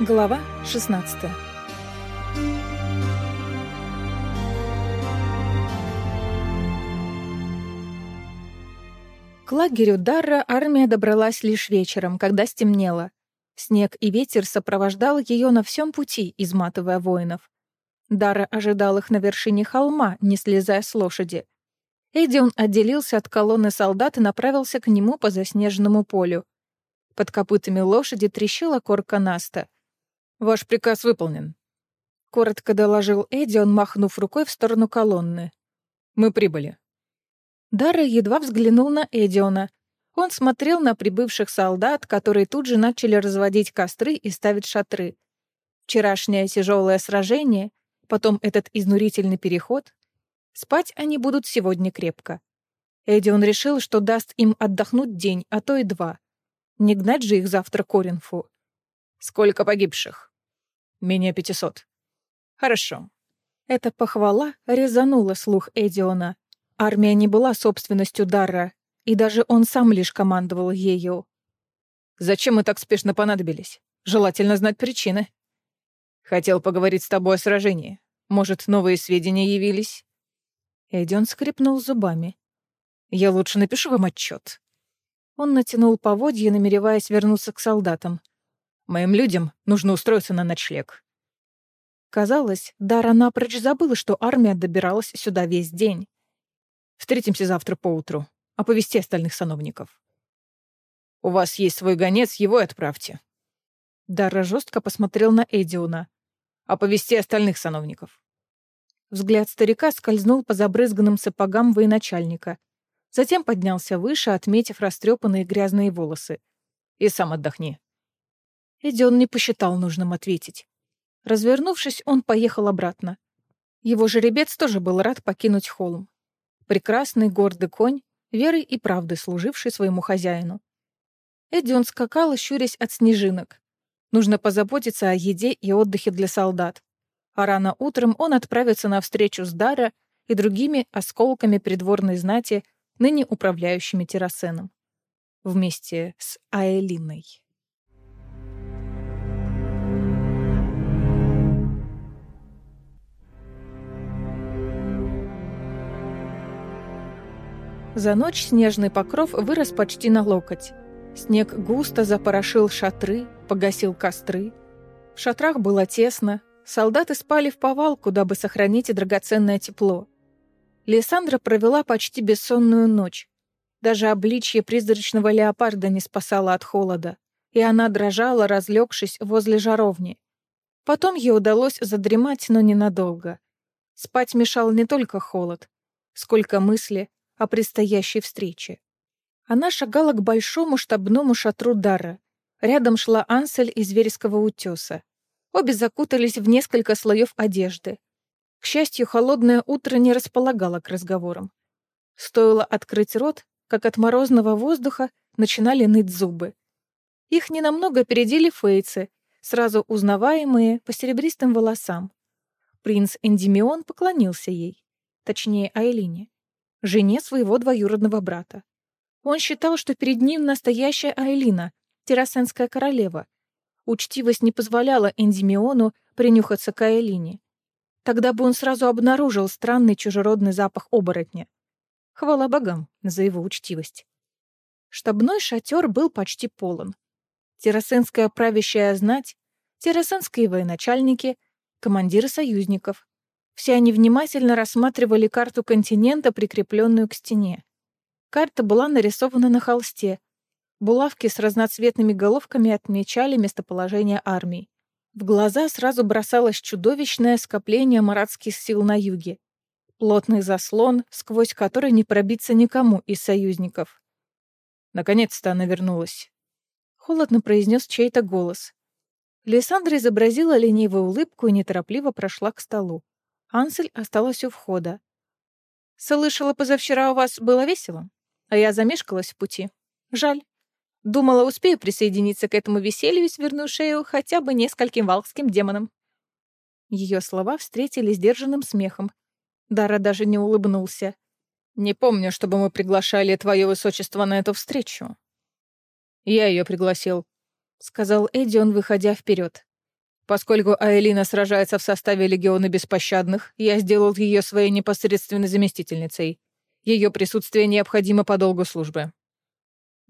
Глава 16 К лагерю Дарра армия добралась лишь вечером, когда стемнело. Снег и ветер сопровождал ее на всем пути, изматывая воинов. Дара ожидал их на вершине холма, не слезая с лошади. Эдион отделился от колонны солдат и направился к нему по заснеженному полю. Под копытами лошади трещала корка Наста — «Ваш приказ выполнен», — коротко доложил Эдион, махнув рукой в сторону колонны. «Мы прибыли». Дара едва взглянул на Эдиона. Он смотрел на прибывших солдат, которые тут же начали разводить костры и ставить шатры. Вчерашнее тяжелое сражение, потом этот изнурительный переход. Спать они будут сегодня крепко. Эдион решил, что даст им отдохнуть день, а то и два. Не гнать же их завтра к Оринфу. «Сколько погибших?» Менее пятисот. Хорошо. Эта похвала резанула слух Эдиона. Армия не была собственностью Дарра, и даже он сам лишь командовал ею. «Зачем мы так спешно понадобились? Желательно знать причины». «Хотел поговорить с тобой о сражении. Может, новые сведения явились?» Эдион скрипнул зубами. «Я лучше напишу вам отчет». Он натянул поводья, намереваясь вернуться к солдатам. Моим людям нужно устроиться на ночлег». Казалось, Дара напрочь забыла, что армия добиралась сюда весь день. «Встретимся завтра поутру. Оповести остальных сановников». «У вас есть свой гонец, его и отправьте». Дара жестко посмотрел на Эдиона. «Оповести остальных сановников». Взгляд старика скользнул по забрызганным сапогам военачальника. Затем поднялся выше, отметив растрепанные грязные волосы. «И сам отдохни. Эдион не посчитал нужным ответить. Развернувшись, он поехал обратно. Его жеребец тоже был рад покинуть холм. Прекрасный гордый конь, верой и правдой служивший своему хозяину. Эдион скакал, щурясь от снежинок. Нужно позаботиться о еде и отдыхе для солдат. А рано утром он отправится на встречу с Дара и другими осколками придворной знати, ныне управляющими Террасеном. Вместе с Аэлиной. За ночь снежный покров вырос почти на локоть. Снег густо запорошил шатры, погасил костры. В шатрах было тесно, солдаты спали в повалку, дабы сохранить драгоценное тепло. Лиссандра провела почти бессонную ночь. Даже обличье призрачного леопарда не спасало от холода, и она дрожала, разлегшись возле жаровни. Потом ей удалось задремать, но ненадолго. Спать мешал не только холод, сколько мысли, о предстоящей встрече. Она шагала к большому штабному шатру Дара. Рядом шла Ансель из Вереского утеса. Обе закутались в несколько слоев одежды. К счастью, холодное утро не располагало к разговорам. Стоило открыть рот, как от морозного воздуха начинали ныть зубы. Их ненамного опередили фейцы, сразу узнаваемые по серебристым волосам. Принц Эндимион поклонился ей, точнее Айлине жене своего двоюродного брата. Он считал, что перед ним настоящая Айлина, террасенская королева. Учтивость не позволяла Эндимиону принюхаться к Айлине. Тогда бы он сразу обнаружил странный чужеродный запах оборотня. Хвала богам за его учтивость. Штабной шатер был почти полон. Террасенская правящая знать, террасенские военачальники, командиры союзников, все они внимательно рассматривали карту континента, прикрепленную к стене. Карта была нарисована на холсте. Булавки с разноцветными головками отмечали местоположение армий. В глаза сразу бросалось чудовищное скопление маратских сил на юге. Плотный заслон, сквозь который не пробиться никому из союзников. Наконец-то она вернулась. Холодно произнес чей-то голос. Лиссандра изобразила ленивую улыбку и неторопливо прошла к столу. Ансель осталась у входа. «Слышала, позавчера у вас было весело, а я замешкалась в пути. Жаль. Думала, успею присоединиться к этому веселью и сверну шею хотя бы нескольким валкским демонам». Ее слова встретили сдержанным смехом. Дара даже не улыбнулся. «Не помню, чтобы мы приглашали твое высочество на эту встречу». «Я ее пригласил», — сказал Эдион, выходя вперед. Поскольку Аэлина сражается в составе Легиона Беспощадных, я сделал ее своей непосредственной заместительницей. Ее присутствие необходимо по долгу службы».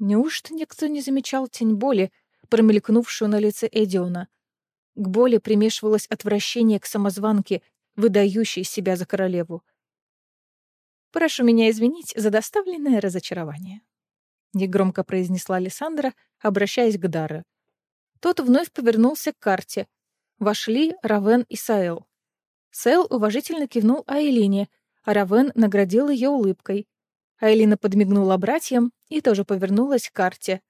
Неужто никто не замечал тень боли, промелькнувшую на лице Эдиона? К боли примешивалось отвращение к самозванке, выдающей себя за королеву. «Прошу меня извинить за доставленное разочарование», — негромко произнесла Лиссандра, обращаясь к Дарре. Тот вновь повернулся к карте. Вошли Равен и Саэл. Саэл уважительно кивнул Айлине, а Равен наградил ее улыбкой. Айлина подмигнула братьям и тоже повернулась к карте.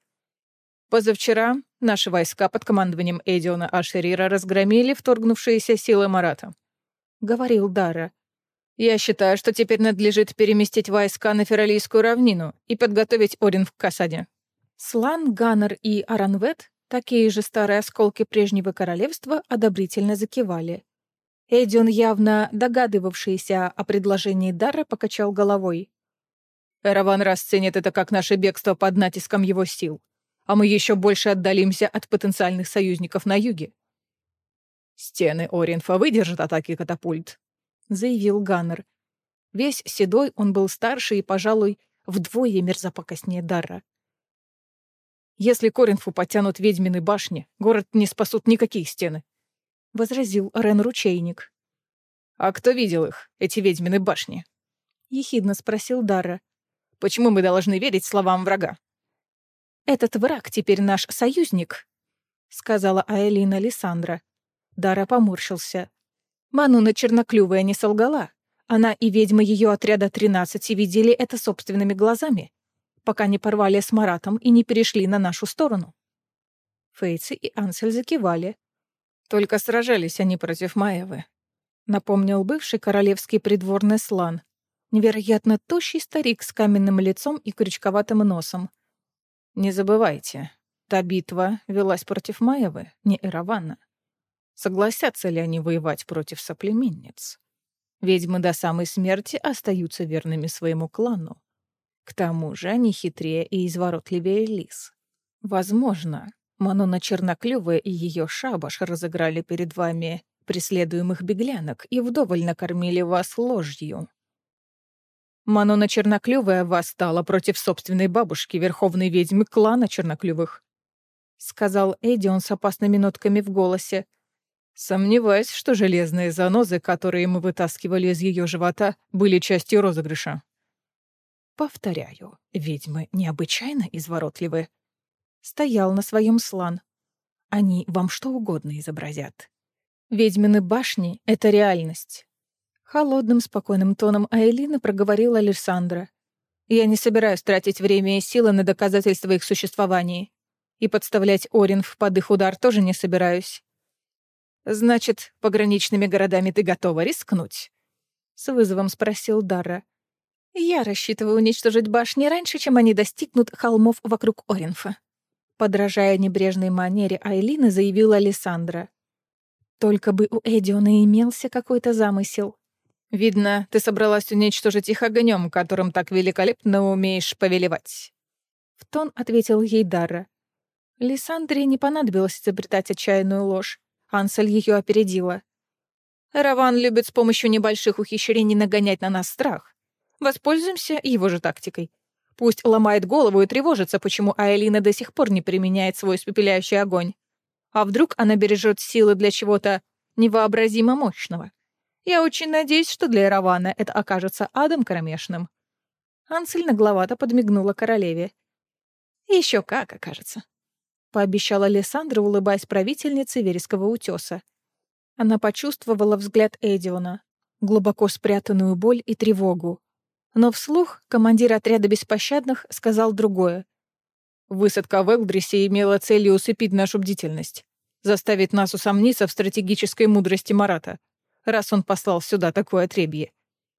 «Позавчера наши войска под командованием Эдиона Ашерира разгромили вторгнувшиеся силы Марата», — говорил Дара. «Я считаю, что теперь надлежит переместить войска на Фералийскую равнину и подготовить Орин к осаде». Слан, Ганнер и Аранвет, такие же старые осколки прежнего королевства, одобрительно закивали. Эдион, явно догадывавшийся о предложении Дара, покачал головой. «Эраван расценит это как наше бегство под натиском его сил, а мы еще больше отдалимся от потенциальных союзников на юге». «Стены Оринфа выдержат атаки катапульт», — заявил Ганнер. Весь седой он был старше и, пожалуй, вдвое мерзопакостнее Дарра. «Если Коринфу потянут ведьмины башни, город не спасут никакие стены. — возразил Рен-ручейник. «А кто видел их, эти ведьмины башни?» — ехидно спросил Дара. «Почему мы должны верить словам врага?» «Этот враг теперь наш союзник», — сказала Аэлина Лиссандра. Дара поморщился. Мануна Черноклювая не солгала. Она и ведьмы ее отряда тринадцати видели это собственными глазами, пока не порвали с Маратом и не перешли на нашу сторону. Фейцы и Ансель закивали. Только сражались они против Маевы. Напомнил бывший королевский придворный слан. Невероятно тощий старик с каменным лицом и крючковатым носом. Не забывайте, та битва велась против Маевы, не Эравана. Согласятся ли они воевать против соплеменниц? Ведьмы до самой смерти остаются верными своему клану. К тому же они хитрее и изворотливее лис. Возможно, Манона Черноклювая и ее шабаш разыграли перед вами преследуемых беглянок и вдоволь накормили вас ложью. Манона Черноклювая восстала против собственной бабушки, верховной ведьмы клана Черноклювых, — сказал Эдион с опасными нотками в голосе. Сомневаюсь, что железные занозы, которые мы вытаскивали из ее живота, были частью розыгрыша. Повторяю, ведьмы необычайно изворотливы стоял на своем слан. Они вам что угодно изобразят. Ведьмины башни — это реальность. Холодным, спокойным тоном Айлина проговорила Александра. Я не собираюсь тратить время и силы на доказательства их существования. И подставлять Оринф под их удар тоже не собираюсь. «Значит, пограничными городами ты готова рискнуть?» — с вызовом спросил Дарра. «Я рассчитываю уничтожить башни раньше, чем они достигнут холмов вокруг Оринфа», Подражая небрежной манере Айлины, заявила Александра. Только бы у Эдиона имелся какой-то замысел. «Видно, ты собралась уничтожить их огнем, которым так великолепно умеешь повелевать». В тон ответил ей Дарра. Лиссандре не понадобилось изобретать отчаянную ложь. Ансель ее опередила. «Раван любит с помощью небольших ухищрений нагонять на нас страх. Воспользуемся его же тактикой. Пусть ломает голову и тревожится, почему Айлина до сих пор не применяет свой испепеляющий огонь. А вдруг она бережет силы для чего-то невообразимо мощного? Я очень надеюсь, что для Равана это окажется адом кромешным. Ансель нагловато подмигнула королеве. Еще как окажется. Пообещала Лиссандра, улыбаясь правительнице Вереского утеса. Она почувствовала взгляд Эдиона, глубоко спрятанную боль и тревогу. Но вслух командир отряда беспощадных сказал другое. Высадка в Элдрисе имела целью усыпить нашу бдительность, заставить нас усомниться в стратегической мудрости Марата, раз он послал сюда такое отребье.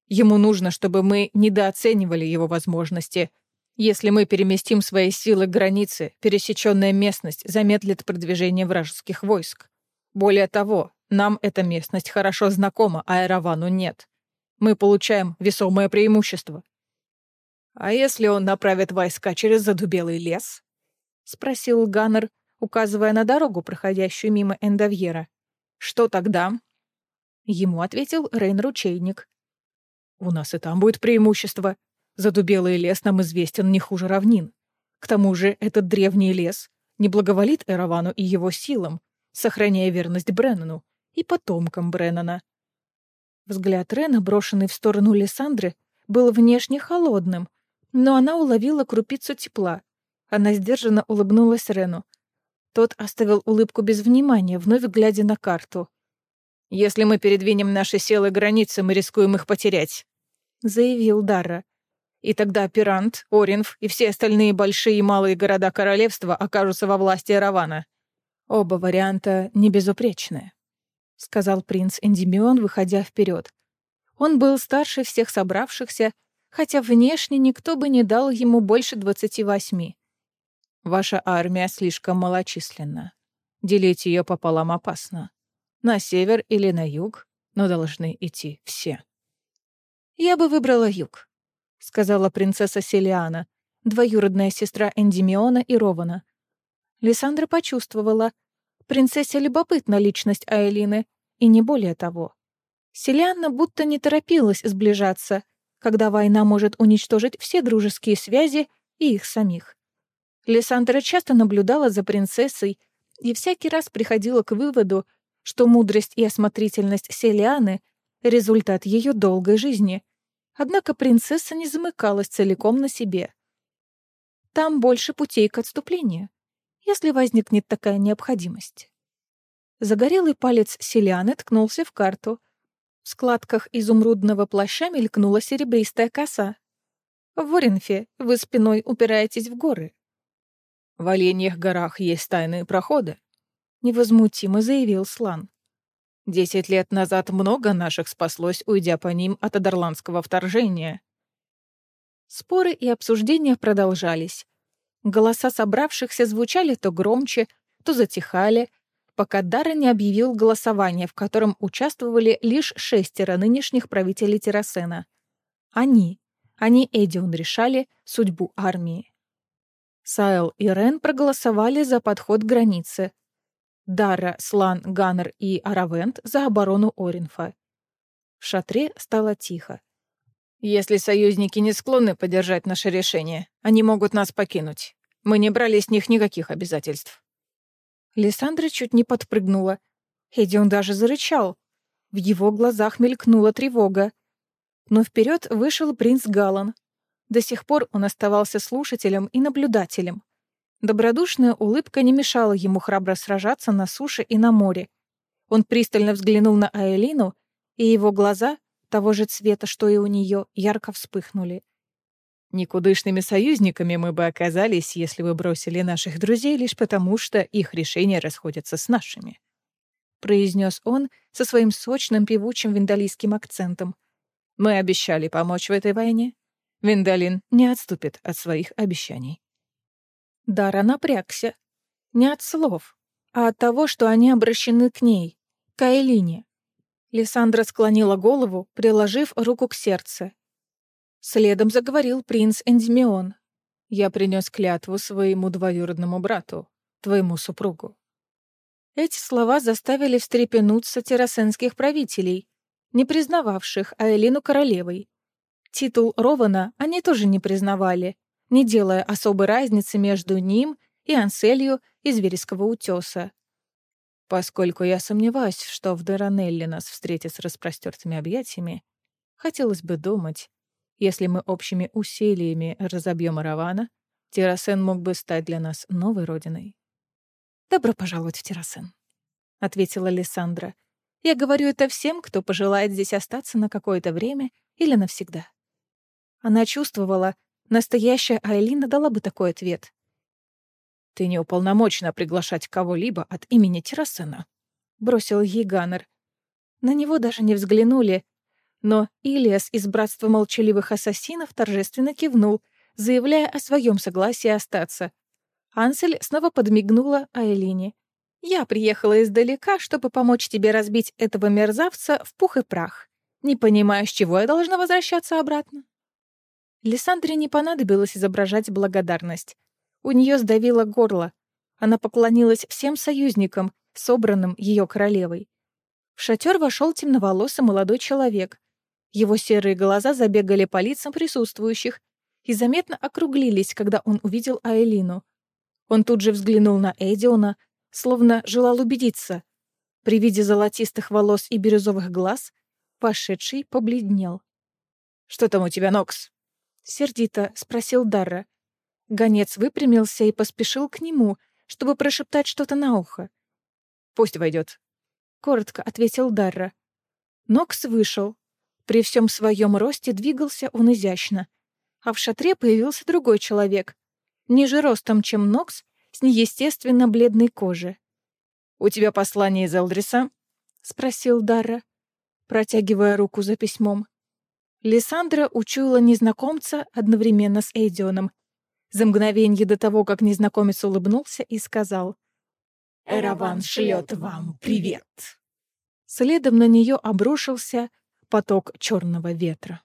Ему нужно, чтобы мы недооценивали его возможности. Если мы переместим свои силы к границе, пересеченная местность замедлит продвижение вражеских войск. Более того, нам эта местность хорошо знакома, а Эравану нет мы получаем весомое преимущество. «А если он направит войска через задубелый лес?» — спросил Ганнер, указывая на дорогу, проходящую мимо Эндовьера. Что тогда?» Ему ответил Рейн-ручейник. «У нас и там будет преимущество. Задубелый лес нам известен не хуже равнин. К тому же этот древний лес не благоволит Эравану и его силам, сохраняя верность Бреннану и потомкам Бреннана. Взгляд Рена, брошенный в сторону Лиссандры, был внешне холодным, но она уловила крупицу тепла. Она сдержанно улыбнулась Рену. Тот оставил улыбку без внимания, вновь глядя на карту. «Если мы передвинем наши силы границы, мы рискуем их потерять», — заявил Дарра. «И тогда Пирант, Оринф и все остальные большие и малые города королевства окажутся во власти Равана. Оба варианта небезупречны», — сказал принц Эндимион, выходя вперед. Он был старше всех собравшихся, хотя внешне никто бы не дал ему больше двадцати восьми. Ваша армия слишком малочисленна. Делить ее пополам опасно. На север или на юг, но должны идти все. «Я бы выбрала юг», — сказала принцесса Селиана, двоюродная сестра Эндимиона и Рована. Лиссандра почувствовала. Принцессе любопытна личность Айлины, и не более того. Селиана будто не торопилась сближаться, когда война может уничтожить все дружеские связи и их самих. Лиссандра часто наблюдала за принцессой и всякий раз приходила к выводу, что мудрость и осмотрительность Селианы — результат ее долгой жизни. Однако принцесса не замыкалась целиком на себе. Там больше путей к отступлению, если возникнет такая необходимость. Загорелый палец Селианы ткнулся в карту. В складках изумрудного плаща мелькнула серебристая коса. В Оренфе вы спиной упираетесь в горы. В Оленьих горах есть тайные проходы, невозмутимо заявил Слан. Десять лет назад много наших спаслось, уйдя по ним от Адерландского вторжения. Споры и обсуждения продолжались. Голоса собравшихся звучали то громче, то затихали, пока Дара не объявил голосование, в котором участвовали лишь шестеро нынешних правителей Террасена. Они, они Эдион решали судьбу армии. Сайл и Рен проголосовали за подход к границе. Дара, Слан, Ганнер и Аравент за оборону Оринфа. В шатре стало тихо. «Если союзники не склонны поддержать наше решение, они могут нас покинуть. Мы не брали с них никаких обязательств». Лиссандра чуть не подпрыгнула. Эдион даже зарычал. В его глазах мелькнула тревога. Но вперед вышел принц Галан, до сих пор он оставался слушателем и наблюдателем. Добродушная улыбка не мешала ему храбро сражаться на суше и на море. Он пристально взглянул на Аэлину, и его глаза, того же цвета, что и у нее, ярко вспыхнули. «Никудышными союзниками мы бы оказались, если бы бросили наших друзей лишь потому, что их решения расходятся с нашими», — произнес он со своим сочным певучим виндалийским акцентом. «Мы обещали помочь в этой войне, Виндалин не отступит от своих обещаний. Дара напрягся. Не от слов, а от того, что они обращены к ней, к Айлине. Лиссандра склонила голову, приложив руку к сердцу. Следом заговорил принц Эндимион. «Я принес клятву своему двоюродному брату, твоему супругу». Эти слова заставили встрепенуться террасенских правителей, не признававших Айлину королевой. Титул Рована они тоже не признавали, не делая особой разницы между ним и Анселью из Вереского утеса. Поскольку я сомневаюсь, что в Деранелле нас встретят с распростертыми объятиями, хотелось бы думать, если мы общими усилиями разобьем Равана, Террасен мог бы стать для нас новой родиной. «Добро пожаловать в Террасен», — ответила Лиссандра. «Я говорю это всем, кто пожелает здесь остаться на какое-то время или навсегда». Она чувствовала, настоящая Айлина дала бы такой ответ. «Ты не уполномочена приглашать кого-либо от имени Террасена», — бросил ей. На него даже не взглянули, но Илиас из Братства Молчаливых Ассасинов торжественно кивнул, заявляя о своем согласии остаться. Ансель снова подмигнула Айлине. «Я приехала издалека, чтобы помочь тебе разбить этого мерзавца в пух и прах. Не понимаю, с чего я должна возвращаться обратно?» Лиссандре не понадобилось изображать благодарность. У нее сдавило горло. Она поклонилась всем союзникам, собранным ее королевой. В шатер вошел темноволосый молодой человек. Его серые глаза забегали по лицам присутствующих и заметно округлились, когда он увидел Айлину. Он тут же взглянул на Эдиона, словно желал убедиться. При виде золотистых волос и бирюзовых глаз вошедший побледнел. «Что там у тебя, Нокс?» — сердито спросил Дарра. Гонец выпрямился и поспешил к нему, чтобы прошептать что-то на ухо. «Пусть войдет», — коротко ответил Дарра. Нокс вышел. При всем своем росте двигался он изящно. А в шатре появился другой человек, ниже ростом, чем Нокс, с неестественно бледной кожей. «У тебя послание из Элдриса?» — спросил Дарра, протягивая руку за письмом. Лиссандра учуяла незнакомца одновременно с Эйдионом. За мгновение до того, как незнакомец улыбнулся и сказал — Эраван шлет вам привет. Следом на нее обрушился поток черного ветра.